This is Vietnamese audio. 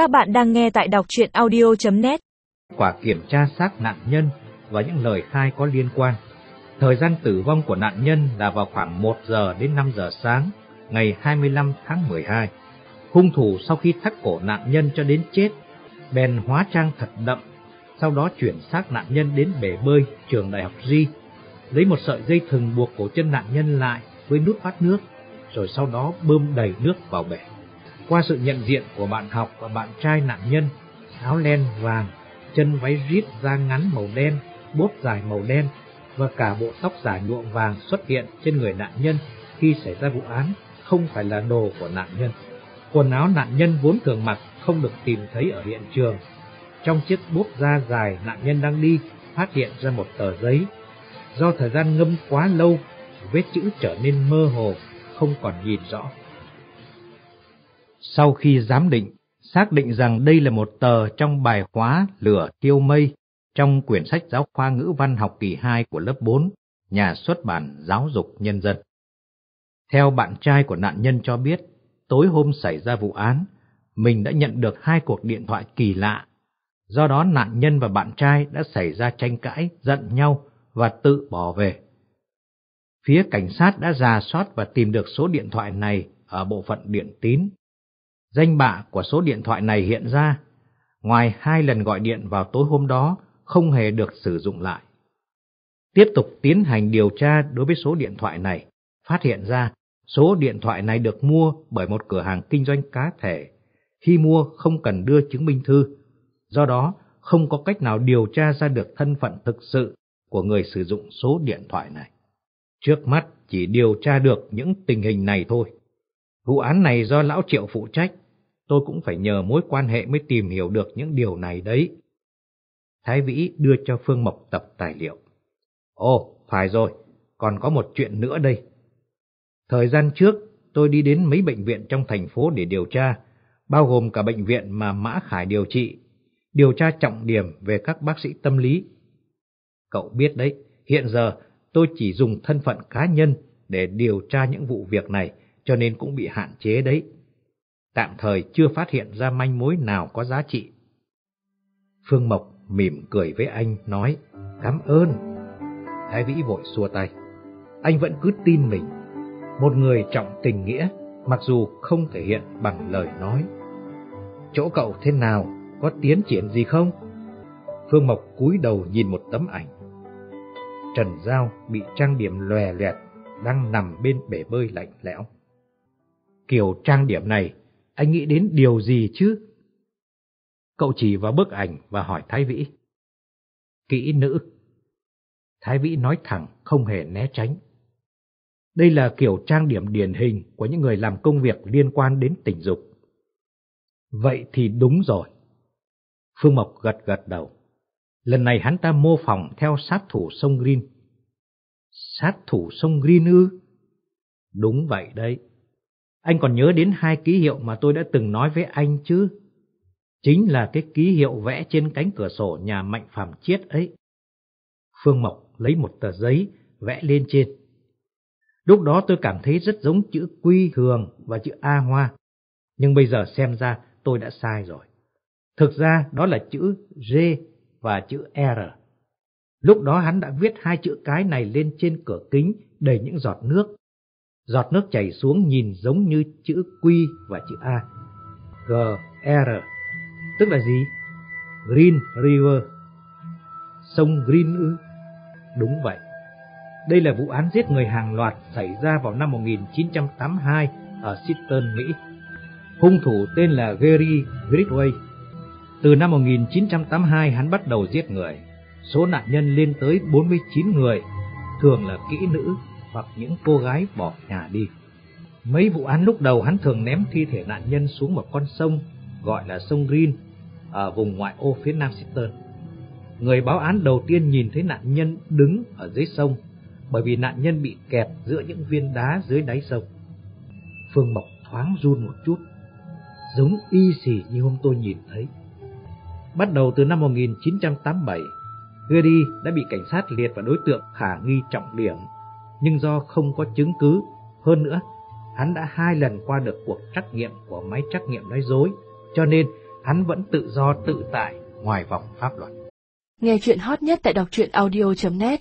Các bạn đang nghe tại đọc chuyện audio.net Quả kiểm tra xác nạn nhân và những lời khai có liên quan. Thời gian tử vong của nạn nhân là vào khoảng 1 giờ đến 5 giờ sáng, ngày 25 tháng 12. Hung thủ sau khi thắt cổ nạn nhân cho đến chết, bèn hóa trang thật đậm, sau đó chuyển xác nạn nhân đến bể bơi trường đại học Di, lấy một sợi dây thừng buộc cổ chân nạn nhân lại với nút thoát nước, rồi sau đó bơm đầy nước vào bể. Qua sự nhận diện của bạn học và bạn trai nạn nhân, áo len vàng, chân váy rít da ngắn màu đen, bốt dài màu đen và cả bộ tóc dài nhuộm vàng xuất hiện trên người nạn nhân khi xảy ra vụ án không phải là đồ của nạn nhân. Quần áo nạn nhân vốn thường mặc không được tìm thấy ở hiện trường. Trong chiếc bốt da dài nạn nhân đang đi phát hiện ra một tờ giấy. Do thời gian ngâm quá lâu, vết chữ trở nên mơ hồ, không còn nhìn rõ. Sau khi giám định, xác định rằng đây là một tờ trong bài khóa Lửa Tiêu Mây trong quyển sách giáo khoa ngữ văn học kỳ 2 của lớp 4, nhà xuất bản Giáo dục Nhân dân. Theo bạn trai của nạn nhân cho biết, tối hôm xảy ra vụ án, mình đã nhận được hai cuộc điện thoại kỳ lạ. Do đó nạn nhân và bạn trai đã xảy ra tranh cãi, giận nhau và tự bỏ về. Phía cảnh sát đã ra soát và tìm được số điện thoại này ở bộ phận điện tín Danh bạ của số điện thoại này hiện ra, ngoài hai lần gọi điện vào tối hôm đó, không hề được sử dụng lại. Tiếp tục tiến hành điều tra đối với số điện thoại này, phát hiện ra số điện thoại này được mua bởi một cửa hàng kinh doanh cá thể. Khi mua không cần đưa chứng minh thư, do đó không có cách nào điều tra ra được thân phận thực sự của người sử dụng số điện thoại này. Trước mắt chỉ điều tra được những tình hình này thôi. Vụ án này do Lão Triệu phụ trách, tôi cũng phải nhờ mối quan hệ mới tìm hiểu được những điều này đấy. Thái Vĩ đưa cho Phương Mộc tập tài liệu. Ồ, phải rồi, còn có một chuyện nữa đây. Thời gian trước, tôi đi đến mấy bệnh viện trong thành phố để điều tra, bao gồm cả bệnh viện mà Mã Khải điều trị, điều tra trọng điểm về các bác sĩ tâm lý. Cậu biết đấy, hiện giờ tôi chỉ dùng thân phận cá nhân để điều tra những vụ việc này, cho nên cũng bị hạn chế đấy. Tạm thời chưa phát hiện ra manh mối nào có giá trị. Phương Mộc mỉm cười với anh, nói, cảm ơn. Thái Vĩ vội xua tay. Anh vẫn cứ tin mình. Một người trọng tình nghĩa, mặc dù không thể hiện bằng lời nói. Chỗ cậu thế nào, có tiến triển gì không? Phương Mộc cúi đầu nhìn một tấm ảnh. Trần Giao bị trang điểm lòe loẹt, đang nằm bên bể bơi lạnh lẽo. Kiểu trang điểm này, anh nghĩ đến điều gì chứ? Cậu chỉ vào bức ảnh và hỏi Thái Vĩ. Kỹ nữ. Thái Vĩ nói thẳng, không hề né tránh. Đây là kiểu trang điểm điển hình của những người làm công việc liên quan đến tình dục. Vậy thì đúng rồi. Phương Mộc gật gật đầu. Lần này hắn ta mô phỏng theo sát thủ sông Green. Sát thủ sông Green ư? Đúng vậy đấy. Anh còn nhớ đến hai ký hiệu mà tôi đã từng nói với anh chứ? Chính là cái ký hiệu vẽ trên cánh cửa sổ nhà Mạnh Phạm Chiết ấy. Phương Mộc lấy một tờ giấy, vẽ lên trên. Lúc đó tôi cảm thấy rất giống chữ Quy thường và chữ A Hoa. Nhưng bây giờ xem ra tôi đã sai rồi. Thực ra đó là chữ G và chữ R. Lúc đó hắn đã viết hai chữ cái này lên trên cửa kính, đầy những giọt nước. Giọt nước chảy xuống nhìn giống như chữ Q và chữ A. G, R, tức là gì? Green River. Sông Green ư? Đúng vậy. Đây là vụ án giết người hàng loạt xảy ra vào năm 1982 ở Seattle, Mỹ. Hung thủ tên là Gary Gridway. Từ năm 1982 hắn bắt đầu giết người. Số nạn nhân lên tới 49 người, thường là kỹ nữ hoặc những cô gái bỏ nhà đi. Mấy vụ án lúc đầu hắn thường ném thi thể nạn nhân xuống một con sông gọi là sông Green ở vùng ngoại ô phía nam Seattle. Người báo án đầu tiên nhìn thấy nạn nhân đứng ở dưới sông bởi vì nạn nhân bị kẹt giữa những viên đá dưới đáy sông. Phương Mộc thoáng run một chút, giống y xì như hôm tôi nhìn thấy. Bắt đầu từ năm 1987, Gary đã bị cảnh sát liệt vào đối tượng khả nghi trọng điểm nhưng do không có chứng cứ, hơn nữa, hắn đã hai lần qua được cuộc trắc nghiệm của máy trắc nghiệm nói dối, cho nên hắn vẫn tự do tự tại ngoài vòng pháp luật. Nghe chuyện hot nhất tại đọc truyện audio.net